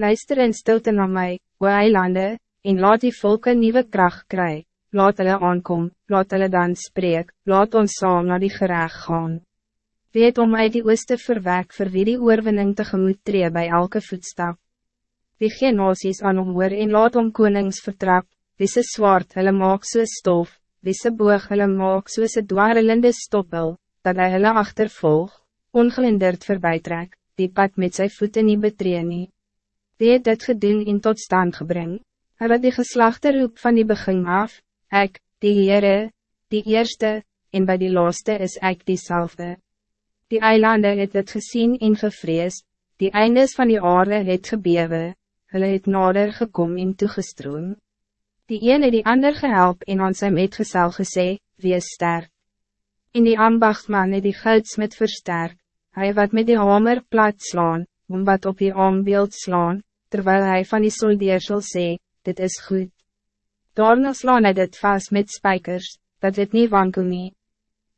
Luister in stilte na my, o eilande, en laat die volke nieuwe kracht kry, laat hulle aankom, laat hulle dan spreek, laat ons saam na die gereg gaan. Weet om uit die ooste verwek vir wie die oorwinning tegemoet tree by elke voetstap. Wie geen nasies aan hom hoor en laat om konings vertrap, wie se zwaard hulle maak soos stof, wie se boog hulle maak soos een dwarrelende stoppel, dat hy hulle achtervolg, ongelinderd verbijtrek, die pad met zijn voeten niet betree nie. Wie het dit gedoen in tot stand gebring? Hy wat die geslachte roep van die begin af, ek, die Heere, die eerste, en bij die laaste is ek diezelfde. Die eilande het het gezien en gevrees, die eindes van die aarde het gebewe, hulle het nader gekom en toegestroom. Die een het die ander gehelp en aan sy metgesel gesê, wees sterk. In die ambachtman het die goudsmit versterk, hij wat met die hamer plat slaan, om wat op die aanbeeld slaan, terwijl hij van die soldier zal sê, dit is goed. Daarna slaan hy dit vast met spijkers, dat het niet wankel nie.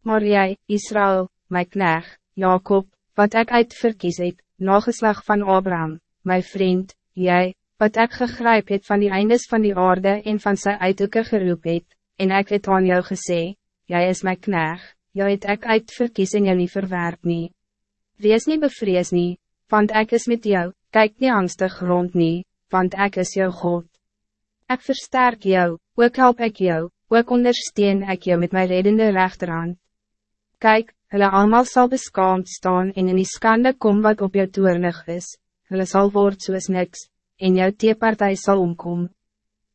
Maar jij, Israël, my knecht, Jacob, wat ik uitverkies het, nageslag van Abraham, my vriend, jij, wat ik gegryp het van die eindes van die aarde en van sy uithoeke geroep het, en ik het aan jou gesê, jij is my knecht, jou het ek uitverkies en jou nie verwerp nie. Wees niet bevrees nie, want ik is met jou, kijk niet angstig rond nie, want ik is jou God. Ik versterk jou, ook help ik jou, ook ondersteun ik jou met mijn redende rechterhand. Kijk, hulle allemaal zal beschaamd staan en in die skande kom wat op jou toernig is, hulle sal word soos niks, en jou teepartij zal omkom.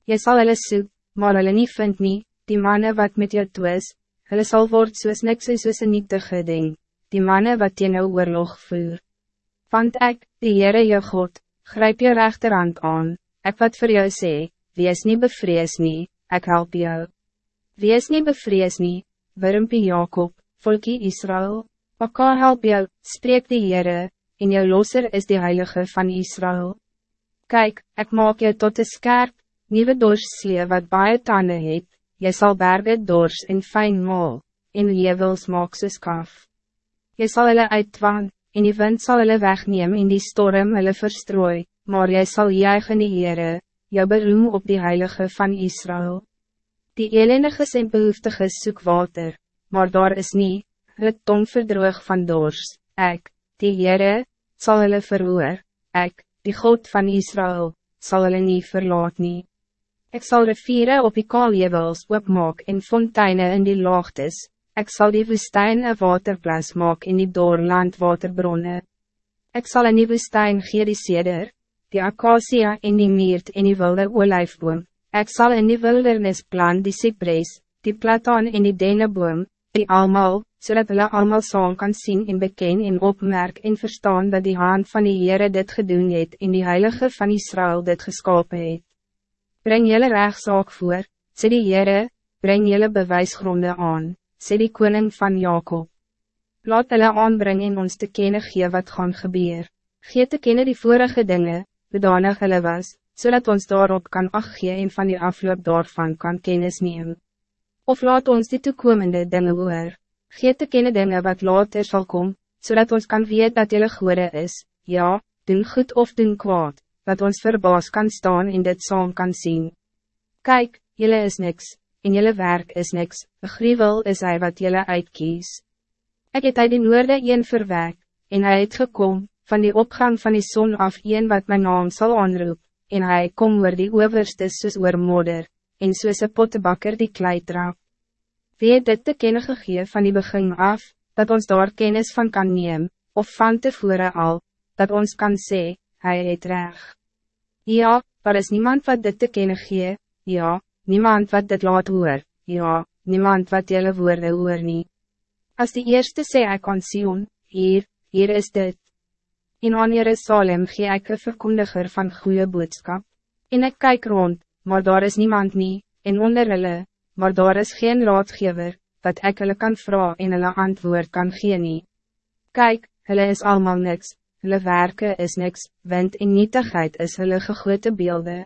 Je zal hulle soek, maar hulle nie vind nie, die mannen wat met jou twis, hulle sal word soos niks en soos een nietige ding, die mannen wat teen jou oorlog voer. Want ik, die Heere jou God, grijp je rechterhand aan, ik wat voor jou sê, wees niet bevrees nie, ik help jou. Wees niet bevrees nie, wurmpie Jacob, volkie Israël, Maka help jou, spreek die Heere, en jou losser is die Heilige van Israël. Kijk, ik maak jou tot een skerp, nieuwe dorsslee wat baie tanden het, jy sal berge dors en fijn maal, en jevels maak soos kaf. Jy sal hulle uitwaan, en die wind zal hulle wegneem en die storm hulle verstrooi, maar jy sal juig in die Heere, jou beroem op die Heilige van Israël. Die elendige en behoeftige soek water, maar daar is niet, hulle tong verdroog van dors, ek, die Heere, sal hulle verhoor, ek, die God van Israël, zal hulle nie verlaat nie. Ek sal riviere op die kaaljewels oopmaak en fonteine in die laagtes, Ik zal die woestijn een waterplas maken in die doorland waterbronnen. Ik zal in die woestijn gee die ceder, die acacia in die meert in die wilde olijfboom. Ik zal in die wildernis plant die cypress, die plataan in die deneboom, die almal, zodat hulle allemaal saam kan zien in beken en opmerk en verstaan dat die hand van die Heere dit gedoen het en die Heilige van Israël dit geskapen het. Breng jelle rechtszaak voor, sê die Heere, breng jelle bewijsgronden aan sê die koning van Jacob. Laat hulle aanbring en ons te kennen gee wat gaan gebeur. Gee te kennen die vorige dingen, bedanig hulle was, zodat ons daarop kan achtgee en van die afloop daarvan kan kennis neem. Of laat ons die toekomende dingen hoor. Gee te kennen dingen wat later zal komen, zodat ons kan weet dat jullie goede is, ja, doen goed of doen kwaad, dat ons verbaas kan staan en dit saam kan zien. Kijk, jullie is niks, en jelle werk is niks, een gruwel is hij wat jelle uitkies. Ik het uit die noorde een verwek, en hij het gekom, van die opgang van die zon af een wat mijn naam zal aanroep, en hij kom oor die overste soos oor modder, en soos een pottebakker die klei trap. Wie het dit te kennen gegeven van die begin af, dat ons daar kennis van kan nemen, of van tevoren al, dat ons kan sê, hij het reg. Ja, daar is niemand wat dit te kennen geeft, ja, niemand wat dit laat hoor, ja, niemand wat jelle woorde hoor nie. As die eerste sê ek kan Sion, hier, hier is dit. In aan Jerusalem gee ek een verkondiger van goede boodskap, en ik kijk rond, maar daar is niemand nie, en onder hulle, maar daar is geen raadgever, dat ek hulle kan vragen en hulle antwoord kan gee nie. Kijk, hulle is allemaal niks, hulle werken is niks, wind en nietigheid is hulle gegote beelden.